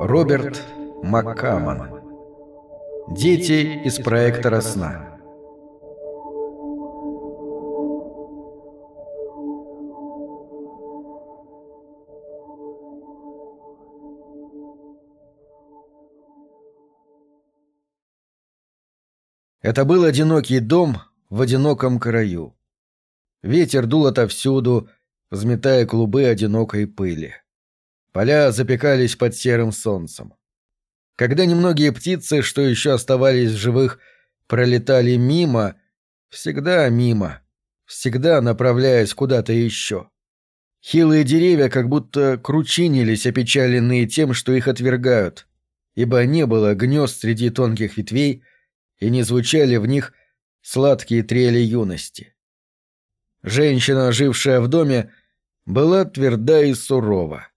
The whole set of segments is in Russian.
Роберт Маккаман Дети из проектора сна Это был одинокий дом в одиноком краю. Ветер дул отовсюду, взметая клубы одинокой пыли. Поля запекались под серым солнцем. Когда немногие птицы, что еще оставались в живых, пролетали мимо, всегда мимо, всегда направляясь куда-то еще. Хилые деревья как будто кручинились, опечаленные тем, что их отвергают, ибо не было гнезд среди тонких ветвей, и не звучали в них сладкие трели юности. Женщина, жившая в доме, была тверда и сурова.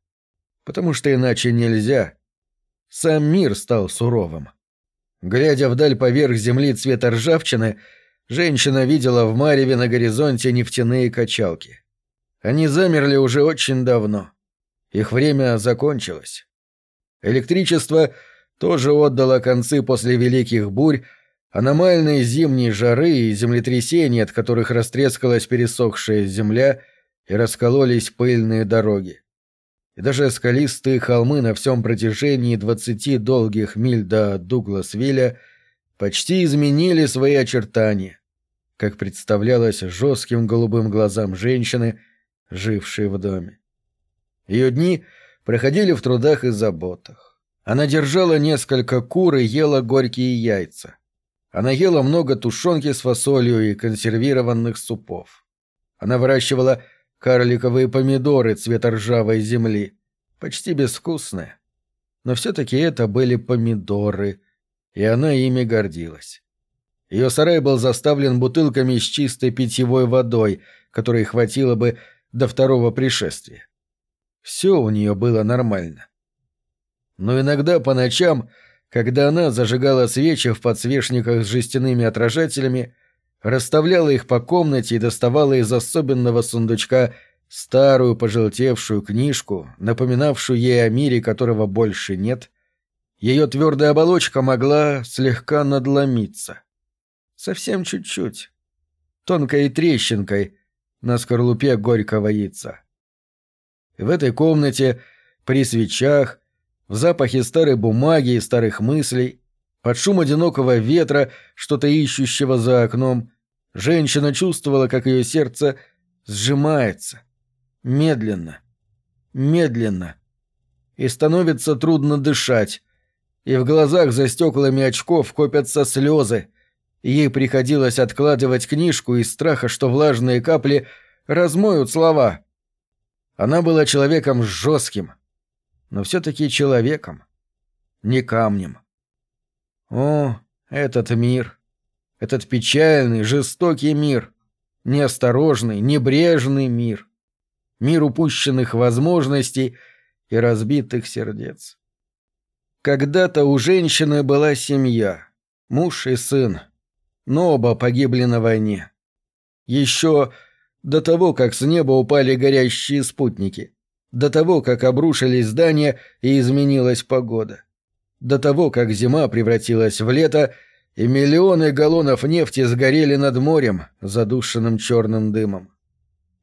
Потому что иначе нельзя. Сам мир стал суровым. Глядя вдаль поверх земли цвета ржавчины, женщина видела в мареве на горизонте нефтяные качалки. Они замерли уже очень давно. Их время закончилось. Электричество тоже отдало концы после великих бурь, Аномальные зимние жары и землетрясения, от которых растрескалась пересохшая земля и раскололись пыльные дороги. И даже скалистые холмы на всем протяжении двадцати долгих миль до Дугласвилля почти изменили свои очертания, как представлялось жестким голубым глазам женщины, жившей в доме. Ее дни проходили в трудах и заботах. Она держала несколько кур и ела горькие яйца. Она ела много тушенки с фасолью и консервированных супов. Она выращивала карликовые помидоры цвета ржавой земли, почти безвкусные. Но все-таки это были помидоры, и она ими гордилась. Ее сарай был заставлен бутылками с чистой питьевой водой, которой хватило бы до второго пришествия. Все у нее было нормально. Но иногда по ночам когда она зажигала свечи в подсвечниках с жестяными отражателями, расставляла их по комнате и доставала из особенного сундучка старую пожелтевшую книжку, напоминавшую ей о мире, которого больше нет, ее твердая оболочка могла слегка надломиться. Совсем чуть-чуть. Тонкой трещинкой на скорлупе горького яйца. в этой комнате, при свечах, в запахе старой бумаги и старых мыслей, под шум одинокого ветра, что-то ищущего за окном, женщина чувствовала, как ее сердце сжимается. Медленно. Медленно. И становится трудно дышать. И в глазах за стеклами очков копятся слезы. Ей приходилось откладывать книжку из страха, что влажные капли размоют слова. Она была человеком жестким, но все-таки человеком, не камнем. О, этот мир, этот печальный, жестокий мир, неосторожный, небрежный мир, мир упущенных возможностей и разбитых сердец. Когда-то у женщины была семья, муж и сын, но оба погибли на войне. Еще до того, как с неба упали горящие спутники до того, как обрушились здания и изменилась погода. До того, как зима превратилась в лето, и миллионы галлонов нефти сгорели над морем, задушенным черным дымом.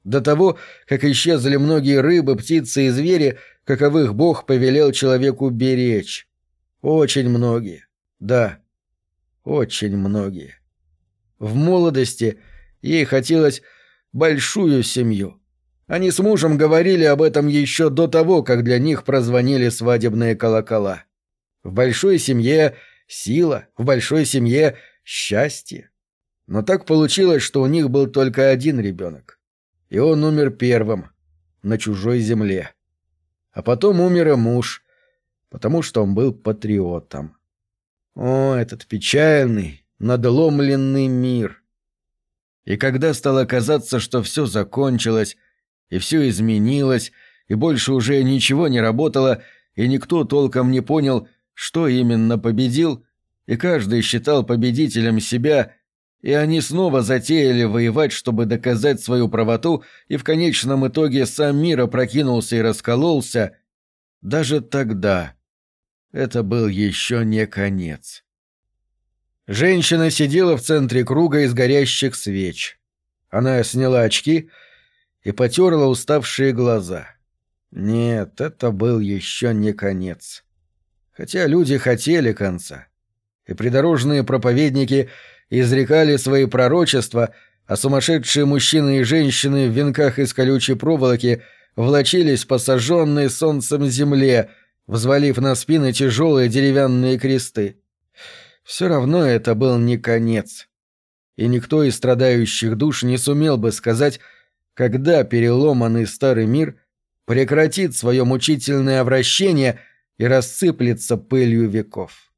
До того, как исчезли многие рыбы, птицы и звери, каковых Бог повелел человеку беречь. Очень многие. Да, очень многие. В молодости ей хотелось большую семью. Они с мужем говорили об этом еще до того, как для них прозвонили свадебные колокола. В большой семье сила, в большой семье счастье. Но так получилось, что у них был только один ребенок. И он умер первым, на чужой земле. А потом умер и муж, потому что он был патриотом. О, этот печальный, надломленный мир. И когда стало казаться, что все закончилось, и все изменилось, и больше уже ничего не работало, и никто толком не понял, что именно победил, и каждый считал победителем себя, и они снова затеяли воевать, чтобы доказать свою правоту, и в конечном итоге сам мир опрокинулся и раскололся, даже тогда это был еще не конец. Женщина сидела в центре круга из горящих свеч. Она сняла очки и потерла уставшие глаза. Нет, это был еще не конец. Хотя люди хотели конца. И придорожные проповедники изрекали свои пророчества, а сумасшедшие мужчины и женщины в венках из колючей проволоки влочились по сожженной солнцем земле, взвалив на спины тяжелые деревянные кресты. Все равно это был не конец. И никто из страдающих душ не сумел бы сказать, когда переломанный старый мир прекратит свое мучительное вращение и рассыплется пылью веков.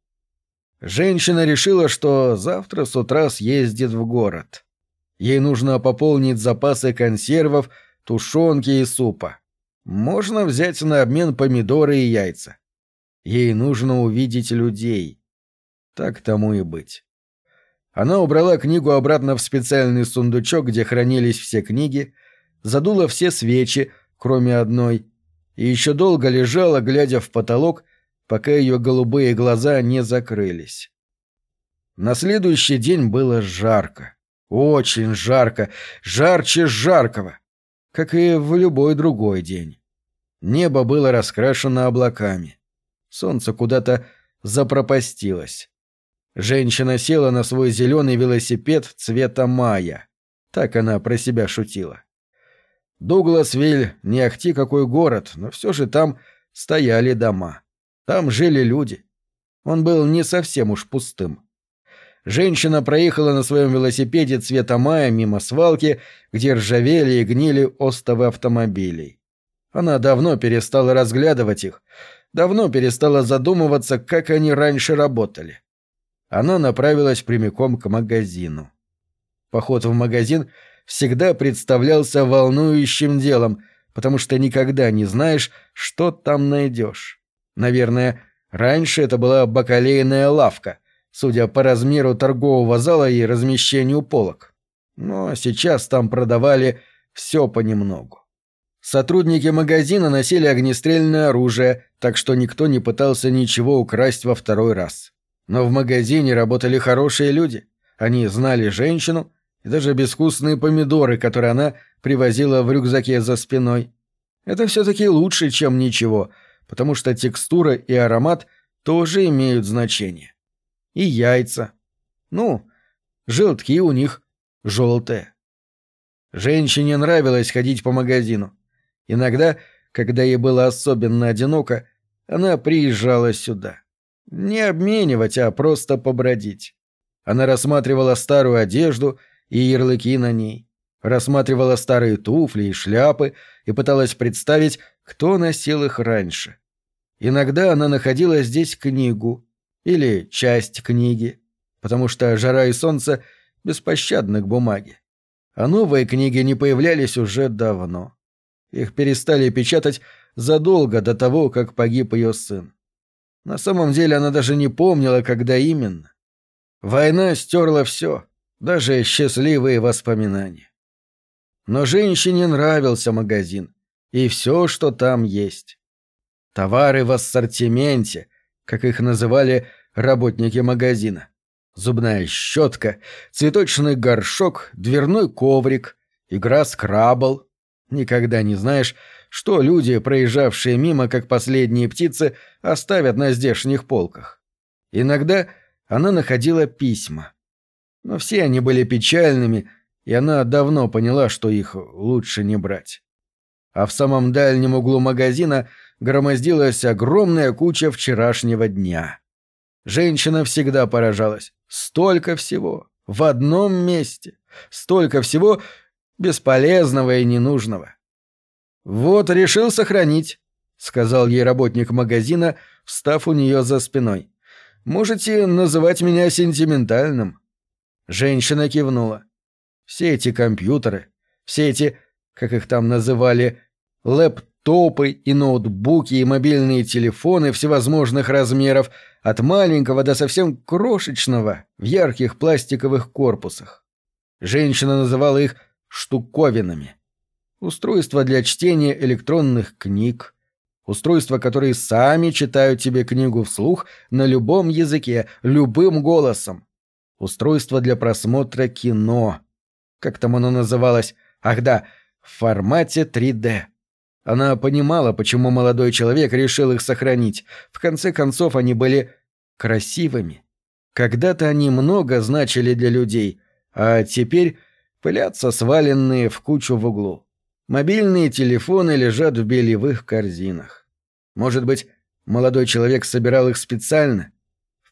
Женщина решила, что завтра с утра съездит в город. Ей нужно пополнить запасы консервов, тушенки и супа. Можно взять на обмен помидоры и яйца. Ей нужно увидеть людей. Так тому и быть. Она убрала книгу обратно в специальный сундучок, где хранились все книги, задула все свечи, кроме одной, и еще долго лежала, глядя в потолок, пока ее голубые глаза не закрылись. На следующий день было жарко. Очень жарко. Жарче жаркого. Как и в любой другой день. Небо было раскрашено облаками. Солнце куда-то запропастилось. Женщина села на свой зеленый велосипед цвета мая. Так она про себя шутила. Дугласвиль не ахти какой город, но все же там стояли дома. Там жили люди. Он был не совсем уж пустым. Женщина проехала на своем велосипеде цвета мая мимо свалки, где ржавели и гнили остовы автомобилей. Она давно перестала разглядывать их, давно перестала задумываться, как они раньше работали. Она направилась прямиком к магазину. Поход в магазин всегда представлялся волнующим делом, потому что никогда не знаешь, что там найдешь. Наверное, раньше это была бакалейная лавка, судя по размеру торгового зала и размещению полок. Но сейчас там продавали все понемногу. Сотрудники магазина носили огнестрельное оружие, так что никто не пытался ничего украсть во второй раз. Но в магазине работали хорошие люди. Они знали женщину и даже безвкусные помидоры, которые она привозила в рюкзаке за спиной. Это все-таки лучше, чем ничего, потому что текстура и аромат тоже имеют значение. И яйца. Ну, желтки у них желтые. Женщине нравилось ходить по магазину. Иногда, когда ей было особенно одиноко, она приезжала сюда. Не обменивать, а просто побродить. Она рассматривала старую одежду и ярлыки на ней, рассматривала старые туфли и шляпы и пыталась представить, кто носил их раньше. Иногда она находила здесь книгу или часть книги, потому что жара и солнце беспощадны к бумаге. А новые книги не появлялись уже давно. Их перестали печатать задолго до того, как погиб ее сын. На самом деле она даже не помнила, когда именно. Война стерла все, даже счастливые воспоминания. Но женщине нравился магазин и все, что там есть. Товары в ассортименте, как их называли работники магазина. Зубная щетка, цветочный горшок, дверной коврик, игра скрабл, Никогда не знаешь, что люди, проезжавшие мимо, как последние птицы, оставят на здешних полках. Иногда она находила письма. Но все они были печальными, и она давно поняла, что их лучше не брать. А в самом дальнем углу магазина громоздилась огромная куча вчерашнего дня. Женщина всегда поражалась. Столько всего. В одном месте. Столько всего, бесполезного и ненужного. «Вот, решил сохранить», — сказал ей работник магазина, встав у нее за спиной. «Можете называть меня сентиментальным». Женщина кивнула. Все эти компьютеры, все эти, как их там называли, лэптопы и ноутбуки и мобильные телефоны всевозможных размеров, от маленького до совсем крошечного, в ярких пластиковых корпусах. Женщина называла их штуковинами. Устройства для чтения электронных книг, устройства, которые сами читают тебе книгу вслух на любом языке, любым голосом. Устройство для просмотра кино. Как там оно называлось? Ах да, в формате 3D. Она понимала, почему молодой человек решил их сохранить. В конце концов, они были красивыми. Когда-то они много значили для людей, а теперь пылятся сваленные в кучу в углу. Мобильные телефоны лежат в белевых корзинах. Может быть, молодой человек собирал их специально?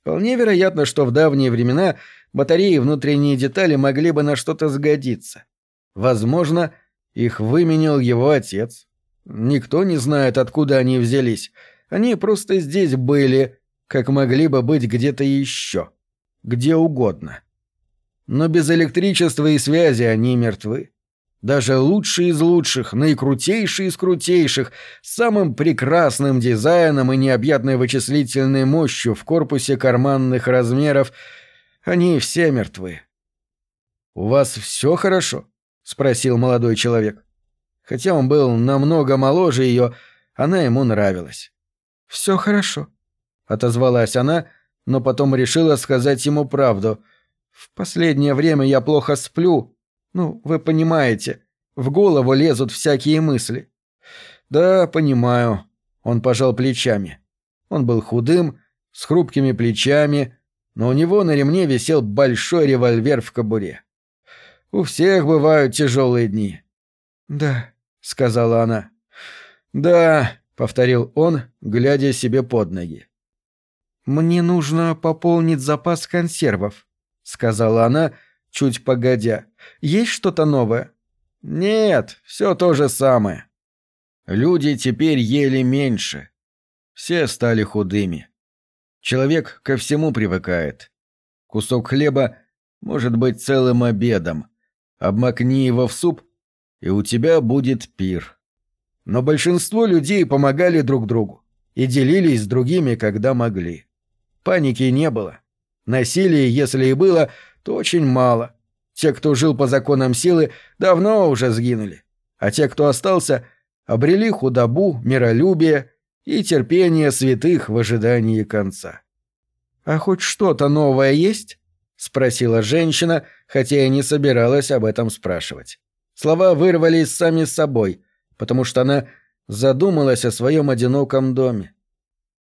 Вполне вероятно, что в давние времена батареи и внутренние детали могли бы на что-то сгодиться. Возможно, их выменял его отец. Никто не знает, откуда они взялись. Они просто здесь были, как могли бы быть где-то еще. Где угодно. Но без электричества и связи они мертвы. Даже лучшие из лучших, наикрутейшие из крутейших, с самым прекрасным дизайном и необъятной вычислительной мощью в корпусе карманных размеров, они все мертвы. «У вас все хорошо?» — спросил молодой человек. Хотя он был намного моложе ее, она ему нравилась. «Все хорошо», — отозвалась она, но потом решила сказать ему правду. «В последнее время я плохо сплю. Ну, вы понимаете, в голову лезут всякие мысли». «Да, понимаю», — он пожал плечами. Он был худым, с хрупкими плечами, но у него на ремне висел большой револьвер в кобуре. «У всех бывают тяжелые дни». «Да», — сказала она. «Да», — повторил он, глядя себе под ноги. «Мне нужно пополнить запас консервов», — сказала она, чуть погодя. «Есть что-то новое?» «Нет, все то же самое. Люди теперь ели меньше. Все стали худыми. Человек ко всему привыкает. Кусок хлеба может быть целым обедом. Обмакни его в суп, и у тебя будет пир. Но большинство людей помогали друг другу и делились с другими, когда могли. Паники не было. Насилия, если и было, то очень мало. Те, кто жил по законам силы, давно уже сгинули. А те, кто остался, обрели худобу, миролюбие и терпение святых в ожидании конца. «А хоть что-то новое есть?» — спросила женщина, хотя и не собиралась об этом спрашивать. Слова вырвались сами собой, потому что она задумалась о своем одиноком доме.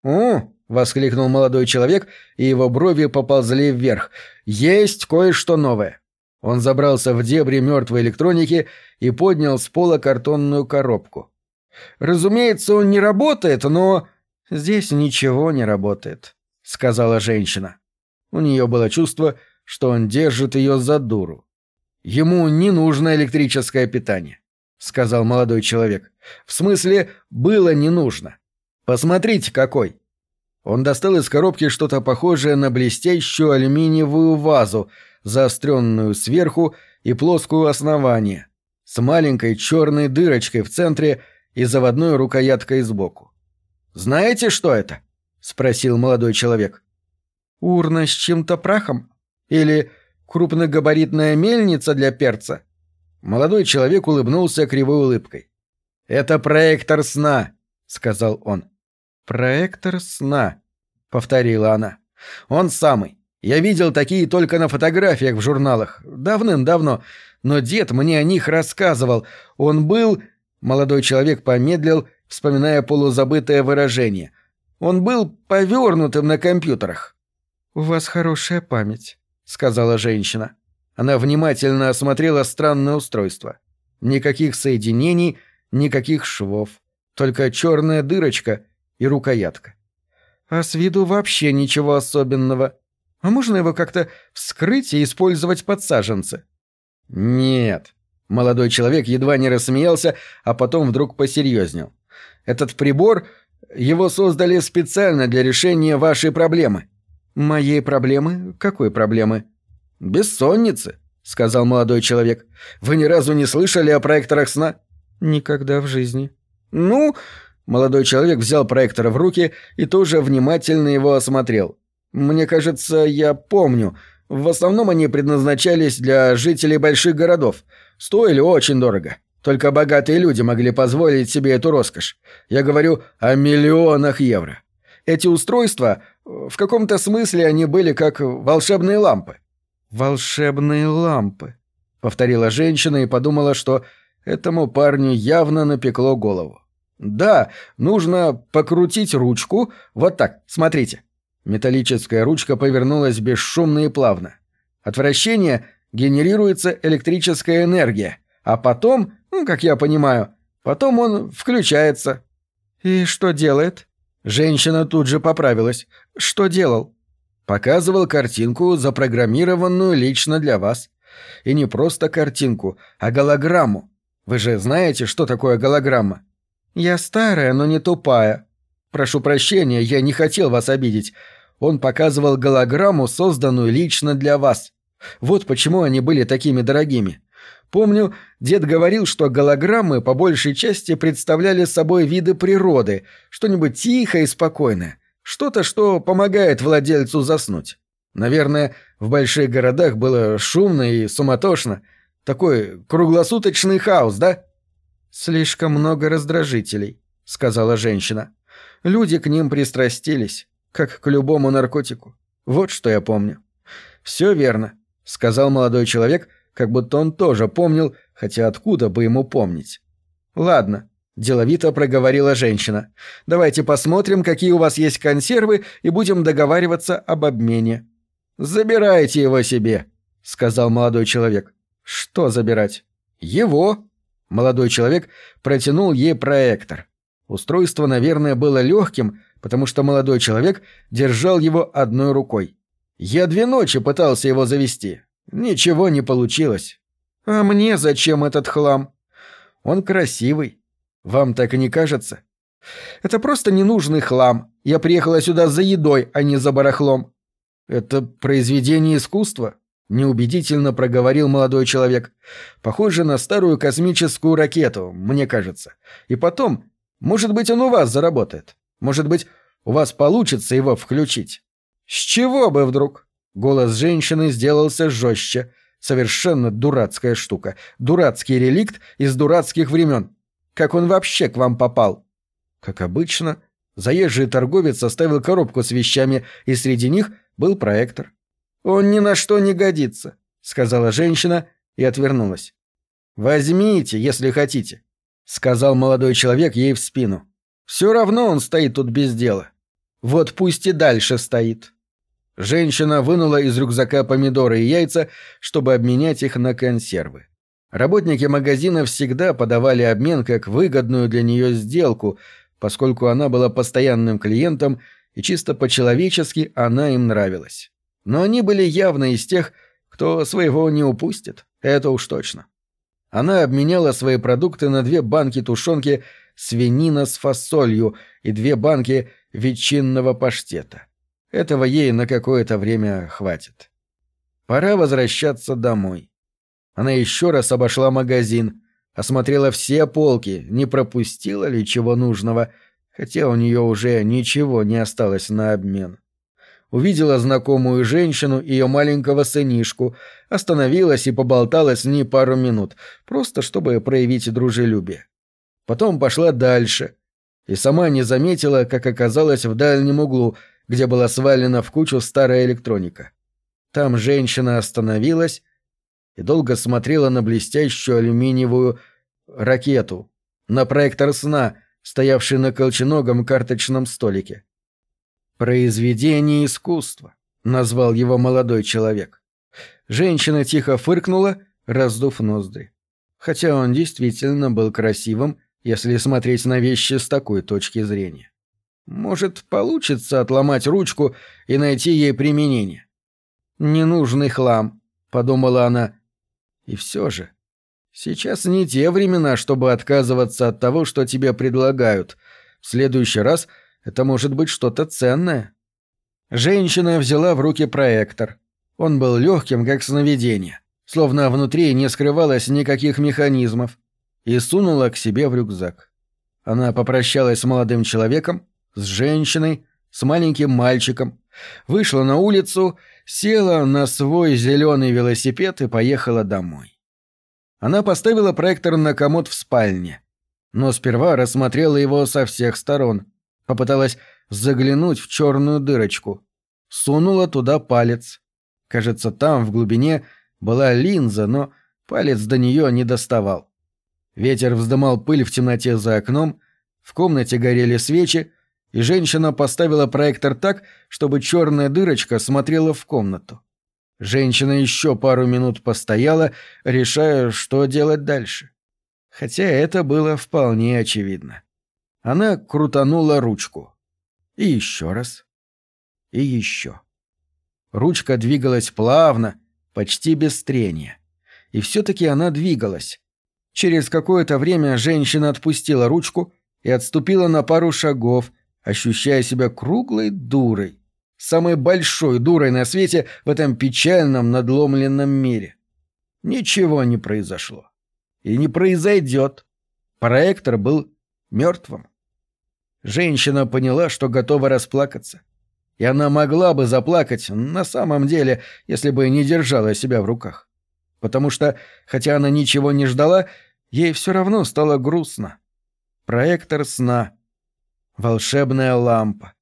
«О!» — воскликнул молодой человек, и его брови поползли вверх. «Есть кое-что новое!» Он забрался в дебри мертвой электроники и поднял с пола картонную коробку. «Разумеется, он не работает, но...» «Здесь ничего не работает», — сказала женщина. У нее было чувство, что он держит ее за дуру. Ему не нужно электрическое питание, сказал молодой человек. В смысле, было не нужно. Посмотрите, какой. Он достал из коробки что-то похожее на блестящую алюминиевую вазу, заостренную сверху и плоскую основание, с маленькой черной дырочкой в центре и заводной рукояткой сбоку. «Знаете, что это?» — спросил молодой человек. «Урна с чем-то прахом? Или крупногабаритная мельница для перца?» Молодой человек улыбнулся кривой улыбкой. «Это проектор сна», — сказал он. «Проектор сна», — повторила она. «Он самый. Я видел такие только на фотографиях в журналах. Давным-давно. Но дед мне о них рассказывал. Он был...» Молодой человек помедлил, вспоминая полузабытое выражение. «Он был повернутым на компьютерах». «У вас хорошая память», — сказала женщина. Она внимательно осмотрела странное устройство. Никаких соединений, никаких швов. Только черная дырочка и рукоятка. А с виду вообще ничего особенного. А можно его как-то вскрыть и использовать под саженцы? Нет. Молодой человек едва не рассмеялся, а потом вдруг посерьезнел. Этот прибор... Его создали специально для решения вашей проблемы. «Моей проблемы? Какой проблемы?» «Бессонницы», — сказал молодой человек. «Вы ни разу не слышали о проекторах сна?» «Никогда в жизни». «Ну, Молодой человек взял проектор в руки и тоже внимательно его осмотрел. «Мне кажется, я помню. В основном они предназначались для жителей больших городов. Стоили очень дорого. Только богатые люди могли позволить себе эту роскошь. Я говорю о миллионах евро. Эти устройства, в каком-то смысле они были как волшебные лампы. «Волшебные лампы», — повторила женщина и подумала, что этому парню явно напекло голову. «Да, нужно покрутить ручку. Вот так, смотрите». Металлическая ручка повернулась бесшумно и плавно. От вращения генерируется электрическая энергия, а потом ну, как я понимаю. Потом он включается. И что делает? Женщина тут же поправилась. Что делал? Показывал картинку, запрограммированную лично для вас. И не просто картинку, а голограмму. Вы же знаете, что такое голограмма? Я старая, но не тупая. Прошу прощения, я не хотел вас обидеть. Он показывал голограмму, созданную лично для вас. Вот почему они были такими дорогими. Помню, дед говорил, что голограммы по большей части представляли собой виды природы, что-нибудь тихое и спокойное, что-то, что помогает владельцу заснуть. Наверное, в больших городах было шумно и суматошно. Такой круглосуточный хаос, да? «Слишком много раздражителей», — сказала женщина. «Люди к ним пристрастились, как к любому наркотику. Вот что я помню». «Все верно», — сказал молодой человек, — как будто он тоже помнил, хотя откуда бы ему помнить. «Ладно», – деловито проговорила женщина. «Давайте посмотрим, какие у вас есть консервы, и будем договариваться об обмене». «Забирайте его себе», – сказал молодой человек. «Что забирать?» «Его». Молодой человек протянул ей проектор. Устройство, наверное, было легким, потому что молодой человек держал его одной рукой. Я две ночи пытался его завести. Ничего не получилось. А мне зачем этот хлам? Он красивый. Вам так и не кажется? Это просто ненужный хлам. Я приехала сюда за едой, а не за барахлом. Это произведение искусства? Неубедительно проговорил молодой человек. Похоже на старую космическую ракету, мне кажется. И потом, может быть, он у вас заработает. Может быть, у вас получится его включить. С чего бы вдруг? Голос женщины сделался жестче. Совершенно дурацкая штука. Дурацкий реликт из дурацких времен. Как он вообще к вам попал? Как обычно, заезжий торговец оставил коробку с вещами, и среди них был проектор. «Он ни на что не годится», — сказала женщина и отвернулась. «Возьмите, если хотите», — сказал молодой человек ей в спину. «Все равно он стоит тут без дела. Вот пусть и дальше стоит». Женщина вынула из рюкзака помидоры и яйца, чтобы обменять их на консервы. Работники магазина всегда подавали обмен как выгодную для нее сделку, поскольку она была постоянным клиентом и чисто по-человечески она им нравилась. Но они были явно из тех, кто своего не упустит, это уж точно. Она обменяла свои продукты на две банки тушенки свинина с фасолью и две банки ветчинного паштета. Этого ей на какое-то время хватит. Пора возвращаться домой. Она еще раз обошла магазин, осмотрела все полки, не пропустила ли чего нужного, хотя у нее уже ничего не осталось на обмен. Увидела знакомую женщину и ее маленького сынишку, остановилась и поболтала с ней пару минут, просто чтобы проявить дружелюбие. Потом пошла дальше и сама не заметила, как оказалась в дальнем углу — где была свалена в кучу старая электроника. Там женщина остановилась и долго смотрела на блестящую алюминиевую ракету, на проектор сна, стоявший на колченогом карточном столике. «Произведение искусства», — назвал его молодой человек. Женщина тихо фыркнула, раздув ноздри. Хотя он действительно был красивым, если смотреть на вещи с такой точки зрения. Может, получится отломать ручку и найти ей применение. «Ненужный хлам», — подумала она. И все же, сейчас не те времена, чтобы отказываться от того, что тебе предлагают. В следующий раз это может быть что-то ценное. Женщина взяла в руки проектор. Он был легким, как сновидение, словно внутри не скрывалось никаких механизмов, и сунула к себе в рюкзак. Она попрощалась с молодым человеком, с женщиной, с маленьким мальчиком, вышла на улицу, села на свой зеленый велосипед и поехала домой. Она поставила проектор на комод в спальне, но сперва рассмотрела его со всех сторон, попыталась заглянуть в черную дырочку, сунула туда палец. Кажется, там, в глубине, была линза, но палец до нее не доставал. Ветер вздымал пыль в темноте за окном, в комнате горели свечи, и женщина поставила проектор так, чтобы черная дырочка смотрела в комнату. Женщина еще пару минут постояла, решая, что делать дальше. Хотя это было вполне очевидно. Она крутанула ручку. И еще раз. И еще. Ручка двигалась плавно, почти без трения. И все-таки она двигалась. Через какое-то время женщина отпустила ручку и отступила на пару шагов, ощущая себя круглой дурой. Самой большой дурой на свете в этом печальном надломленном мире. Ничего не произошло. И не произойдет. Проектор был мертвым. Женщина поняла, что готова расплакаться. И она могла бы заплакать на самом деле, если бы не держала себя в руках. Потому что, хотя она ничего не ждала, ей все равно стало грустно. Проектор сна. Волшебная лампа.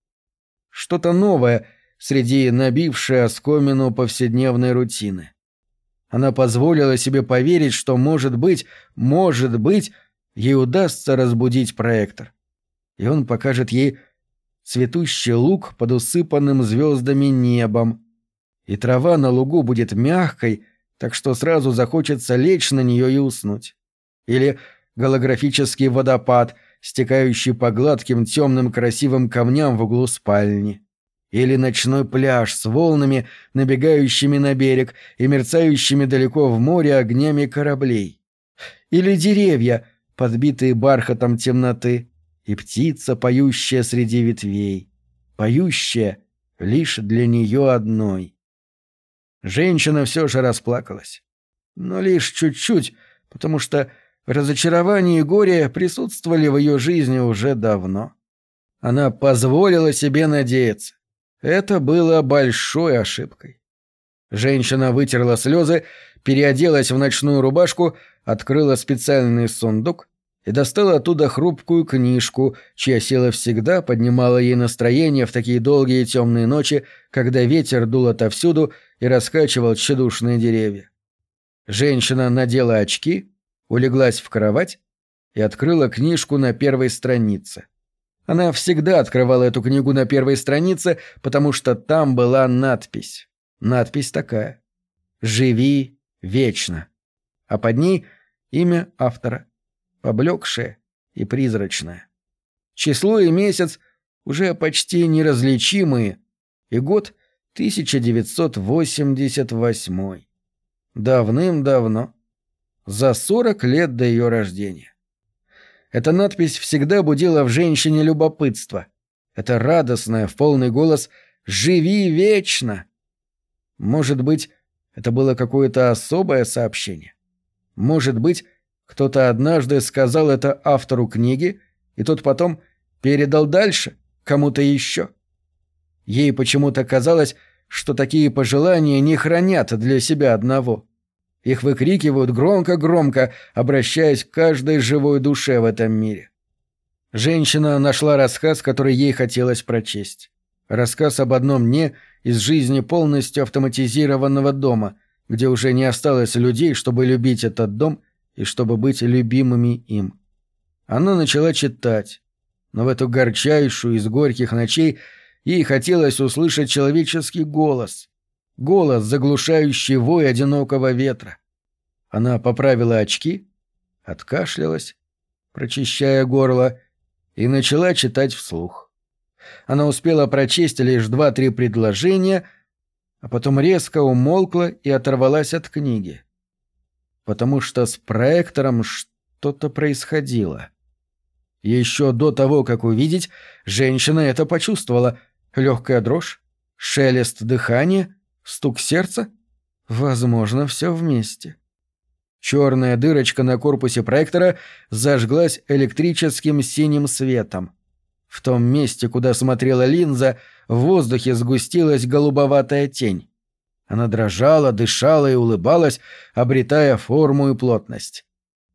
Что-то новое среди набившей оскомину повседневной рутины. Она позволила себе поверить, что, может быть, может быть, ей удастся разбудить проектор. И он покажет ей цветущий луг под усыпанным звездами небом. И трава на лугу будет мягкой, так что сразу захочется лечь на нее и уснуть. Или голографический водопад, стекающий по гладким темным красивым камням в углу спальни. Или ночной пляж с волнами, набегающими на берег и мерцающими далеко в море огнями кораблей. Или деревья, подбитые бархатом темноты, и птица, поющая среди ветвей, поющая лишь для нее одной. Женщина все же расплакалась. Но лишь чуть-чуть, потому что разочарование и горе присутствовали в ее жизни уже давно. Она позволила себе надеяться. Это было большой ошибкой. Женщина вытерла слезы, переоделась в ночную рубашку, открыла специальный сундук и достала оттуда хрупкую книжку, чья сила всегда поднимала ей настроение в такие долгие темные ночи, когда ветер дул отовсюду и раскачивал тщедушные деревья. Женщина надела очки, улеглась в кровать и открыла книжку на первой странице. Она всегда открывала эту книгу на первой странице, потому что там была надпись. Надпись такая. «Живи вечно». А под ней имя автора поблекшее и призрачное. Число и месяц уже почти неразличимые, и год 1988. Давным-давно. За 40 лет до ее рождения. Эта надпись всегда будила в женщине любопытство. Это радостное, в полный голос «Живи вечно!». Может быть, это было какое-то особое сообщение. Может быть, кто-то однажды сказал это автору книги, и тот потом передал дальше кому-то еще. Ей почему-то казалось, что такие пожелания не хранят для себя одного. Их выкрикивают громко-громко, обращаясь к каждой живой душе в этом мире. Женщина нашла рассказ, который ей хотелось прочесть. Рассказ об одном дне из жизни полностью автоматизированного дома, где уже не осталось людей, чтобы любить этот дом и чтобы быть любимыми им. Она начала читать, но в эту горчайшую из горьких ночей ей хотелось услышать человеческий голос. Голос, заглушающий вой одинокого ветра. Она поправила очки, откашлялась, прочищая горло, и начала читать вслух. Она успела прочесть лишь два-три предложения, а потом резко умолкла и оторвалась от книги потому что с проектором что-то происходило. Еще до того, как увидеть, женщина это почувствовала. Легкая дрожь, шелест дыхания, стук сердца. Возможно, все вместе. Черная дырочка на корпусе проектора зажглась электрическим синим светом. В том месте, куда смотрела линза, в воздухе сгустилась голубоватая тень. Она дрожала, дышала и улыбалась, обретая форму и плотность.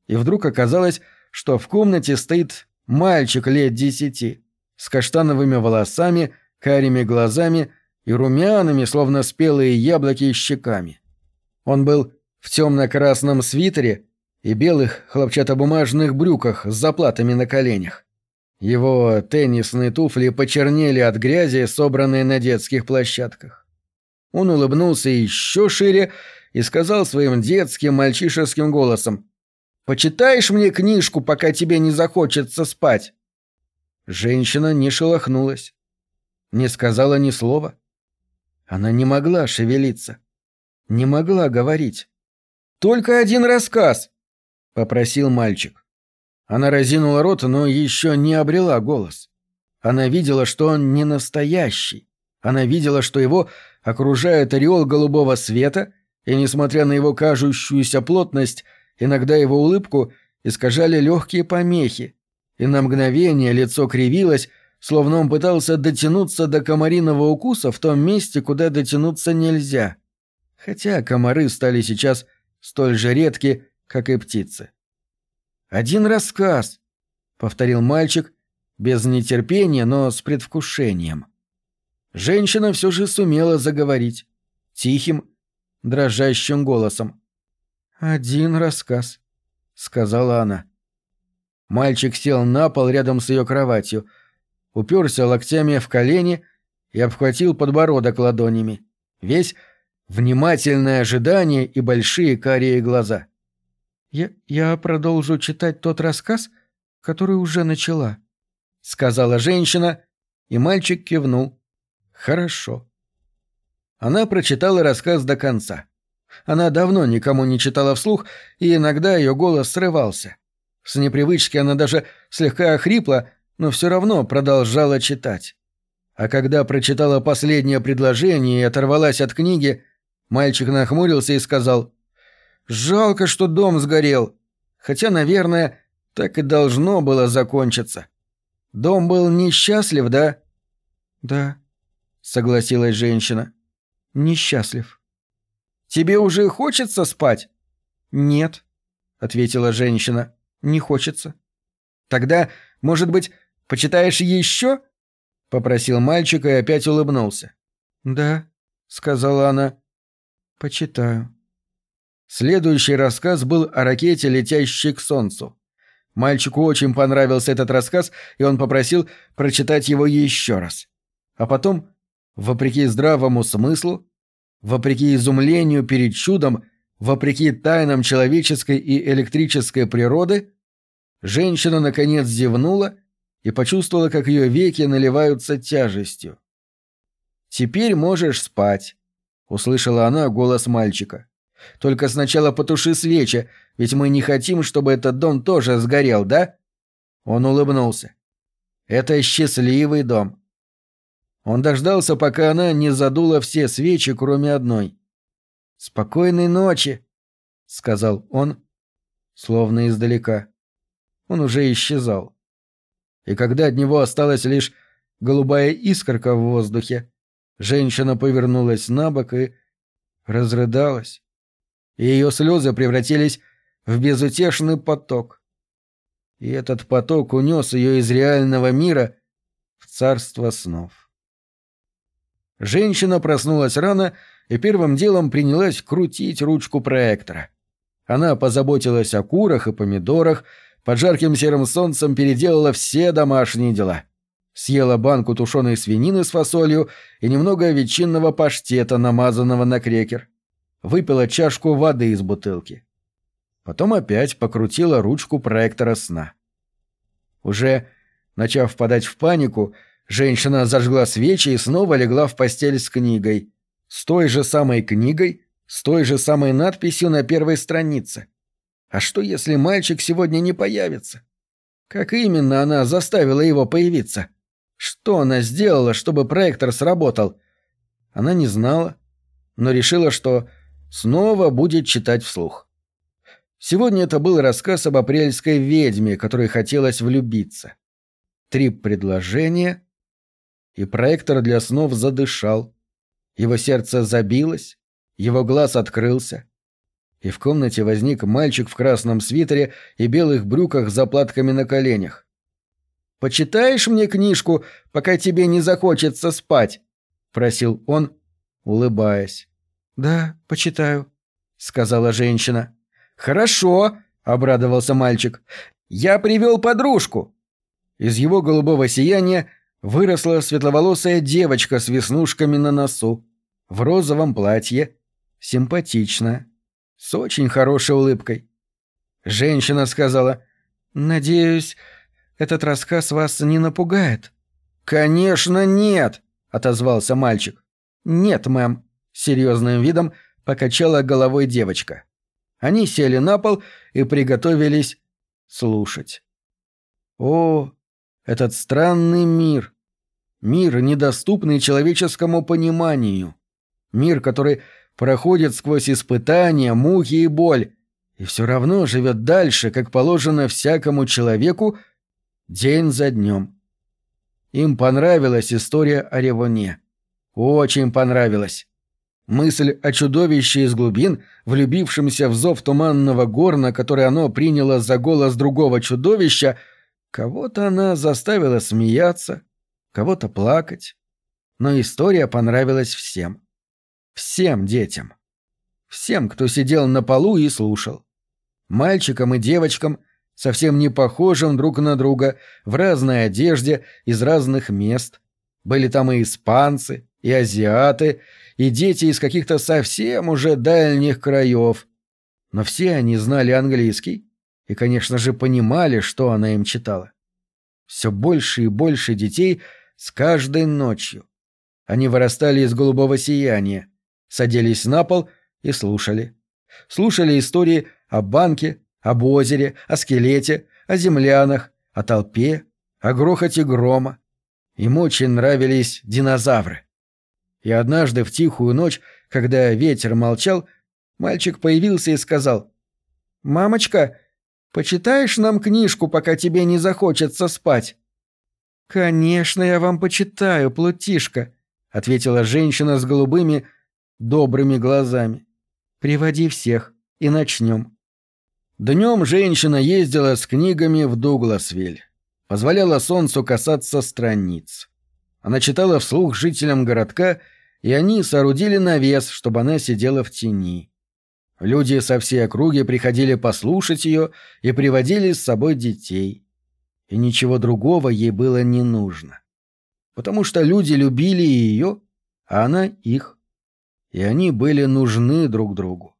И вдруг оказалось, что в комнате стоит мальчик лет десяти, с каштановыми волосами, карими глазами и румяными, словно спелые яблоки, щеками. Он был в темно-красном свитере и белых хлопчатобумажных брюках с заплатами на коленях. Его теннисные туфли почернели от грязи, собранной на детских площадках. Он улыбнулся еще шире и сказал своим детским мальчишеским голосом «Почитаешь мне книжку, пока тебе не захочется спать?» Женщина не шелохнулась, не сказала ни слова. Она не могла шевелиться, не могла говорить. «Только один рассказ!» — попросил мальчик. Она разинула рот, но еще не обрела голос. Она видела, что он не настоящий. Она видела, что его окружает ореол голубого света, и, несмотря на его кажущуюся плотность, иногда его улыбку искажали легкие помехи, и на мгновение лицо кривилось, словно он пытался дотянуться до комариного укуса в том месте, куда дотянуться нельзя. Хотя комары стали сейчас столь же редки, как и птицы. «Один рассказ», — повторил мальчик, без нетерпения, но с предвкушением. Женщина все же сумела заговорить, тихим, дрожащим голосом. «Один рассказ», — сказала она. Мальчик сел на пол рядом с ее кроватью, уперся локтями в колени и обхватил подбородок ладонями. Весь внимательное ожидание и большие карие глаза. «Я, я продолжу читать тот рассказ, который уже начала», — сказала женщина, и мальчик кивнул. «Хорошо». Она прочитала рассказ до конца. Она давно никому не читала вслух, и иногда ее голос срывался. С непривычки она даже слегка охрипла, но все равно продолжала читать. А когда прочитала последнее предложение и оторвалась от книги, Мальчик нахмурился и сказал, «Жалко, что дом сгорел. Хотя, наверное, так и должно было закончиться. Дом был несчастлив, да?» «Да», — согласилась женщина. «Несчастлив». «Тебе уже хочется спать?» «Нет», — ответила женщина. «Не хочется». «Тогда, может быть, почитаешь еще?» — попросил мальчик и опять улыбнулся. «Да», — сказала она. «Почитаю». Следующий рассказ был о ракете, летящей к Солнцу. Мальчику очень понравился этот рассказ, и он попросил прочитать его еще раз. А потом, вопреки здравому смыслу, вопреки изумлению перед чудом, вопреки тайнам человеческой и электрической природы, женщина наконец зевнула и почувствовала, как ее веки наливаются тяжестью. «Теперь можешь спать», — услышала она голос мальчика. «Только сначала потуши свечи, ведь мы не хотим, чтобы этот дом тоже сгорел, да?» Он улыбнулся. «Это счастливый дом». Он дождался, пока она не задула все свечи, кроме одной. «Спокойной ночи», — сказал он, словно издалека. Он уже исчезал. И когда от него осталась лишь голубая искорка в воздухе, Женщина повернулась на бок и разрыдалась. И ее слезы превратились в безутешный поток. И этот поток унес ее из реального мира в царство снов. Женщина проснулась рано и первым делом принялась крутить ручку проектора. Она позаботилась о курах и помидорах, под жарким серым солнцем переделала все домашние дела — съела банку тушеной свинины с фасолью и немного ветчинного паштета, намазанного на крекер. Выпила чашку воды из бутылки. Потом опять покрутила ручку проектора сна. Уже начав впадать в панику, женщина зажгла свечи и снова легла в постель с книгой. С той же самой книгой, с той же самой надписью на первой странице. А что, если мальчик сегодня не появится? Как именно она заставила его появиться? — что она сделала, чтобы проектор сработал? Она не знала, но решила, что снова будет читать вслух. Сегодня это был рассказ об апрельской ведьме, которой хотелось влюбиться. Три предложения, и проектор для снов задышал. Его сердце забилось, его глаз открылся. И в комнате возник мальчик в красном свитере и белых брюках с заплатками на коленях. «Почитаешь мне книжку, пока тебе не захочется спать?» — просил он, улыбаясь. «Да, почитаю», — сказала женщина. «Хорошо», — обрадовался мальчик. «Я привел подружку». Из его голубого сияния выросла светловолосая девочка с веснушками на носу, в розовом платье, симпатичная, с очень хорошей улыбкой. Женщина сказала, «Надеюсь, этот рассказ вас не напугает?» «Конечно нет!» — отозвался мальчик. «Нет, мэм», — серьезным видом покачала головой девочка. Они сели на пол и приготовились слушать. О, этот странный мир. Мир, недоступный человеческому пониманию. Мир, который проходит сквозь испытания, муки и боль, и все равно живет дальше, как положено всякому человеку, день за днем. Им понравилась история о Ревоне. Очень понравилась. Мысль о чудовище из глубин, влюбившемся в зов туманного горна, который оно приняло за голос другого чудовища, кого-то она заставила смеяться, кого-то плакать. Но история понравилась всем. Всем детям. Всем, кто сидел на полу и слушал. Мальчикам и девочкам, совсем не похожим друг на друга, в разной одежде, из разных мест. Были там и испанцы, и азиаты, и дети из каких-то совсем уже дальних краев. Но все они знали английский и, конечно же, понимали, что она им читала. Все больше и больше детей с каждой ночью. Они вырастали из голубого сияния, садились на пол и слушали. Слушали истории о банке, об озере, о скелете, о землянах, о толпе, о грохоте грома. Им очень нравились динозавры. И однажды в тихую ночь, когда ветер молчал, мальчик появился и сказал «Мамочка, почитаешь нам книжку, пока тебе не захочется спать?» «Конечно, я вам почитаю, плутишка», — ответила женщина с голубыми, добрыми глазами. «Приводи всех, и начнем». Днем женщина ездила с книгами в Дугласвиль. Позволяла солнцу касаться страниц. Она читала вслух жителям городка, и они соорудили навес, чтобы она сидела в тени. Люди со всей округи приходили послушать ее и приводили с собой детей. И ничего другого ей было не нужно. Потому что люди любили ее, а она их. И они были нужны друг другу.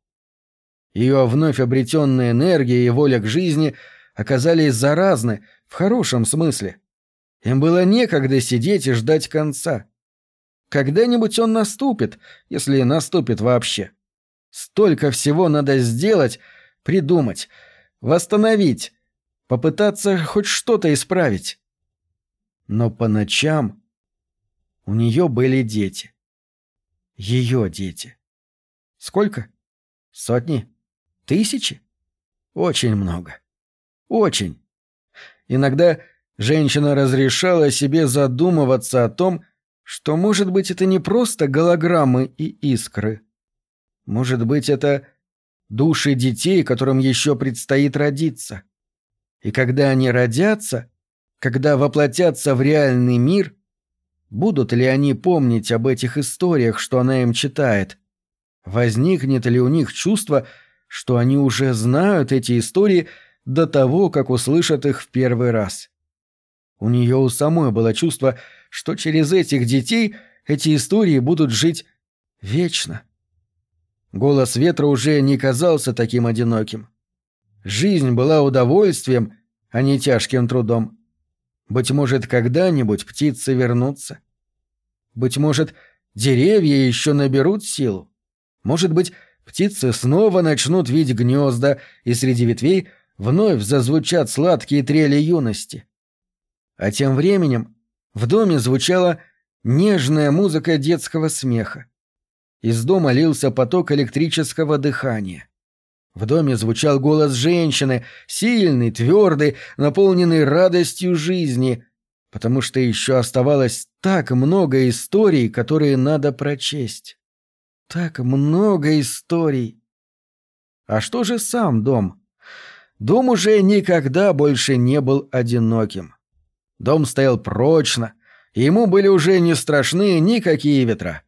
Ее вновь обретенная энергия и воля к жизни оказались заразны в хорошем смысле — им было некогда сидеть и ждать конца. Когда-нибудь он наступит, если наступит вообще. Столько всего надо сделать, придумать, восстановить, попытаться хоть что-то исправить. Но по ночам у нее были дети. Ее дети. Сколько? Сотни? Тысячи? Очень много. Очень. Иногда Женщина разрешала себе задумываться о том, что, может быть, это не просто голограммы и искры. Может быть, это души детей, которым еще предстоит родиться. И когда они родятся, когда воплотятся в реальный мир, будут ли они помнить об этих историях, что она им читает? Возникнет ли у них чувство, что они уже знают эти истории до того, как услышат их в первый раз? У нее у самой было чувство, что через этих детей эти истории будут жить вечно. Голос ветра уже не казался таким одиноким. Жизнь была удовольствием, а не тяжким трудом. Быть может, когда-нибудь птицы вернутся. Быть может, деревья еще наберут силу. Может быть, птицы снова начнут видеть гнезда, и среди ветвей вновь зазвучат сладкие трели юности. А тем временем в доме звучала нежная музыка детского смеха. Из дома лился поток электрического дыхания. В доме звучал голос женщины, сильный, твердый, наполненный радостью жизни, потому что еще оставалось так много историй, которые надо прочесть. Так много историй. А что же сам дом? Дом уже никогда больше не был одиноким. Дом стоял прочно, и ему были уже не страшны никакие ветра.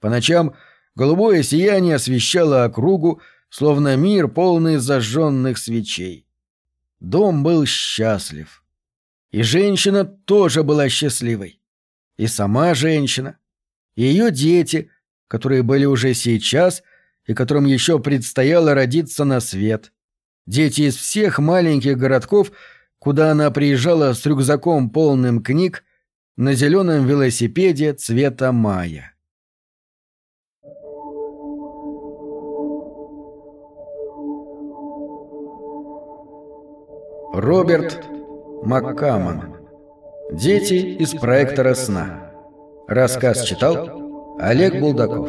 По ночам голубое сияние освещало округу, словно мир полный зажженных свечей. Дом был счастлив. И женщина тоже была счастливой. И сама женщина, и ее дети, которые были уже сейчас и которым еще предстояло родиться на свет. Дети из всех маленьких городков, куда она приезжала с рюкзаком полным книг на зеленом велосипеде цвета мая. Роберт Маккамон. Дети из проектора сна. Рассказ читал Олег Булдаков.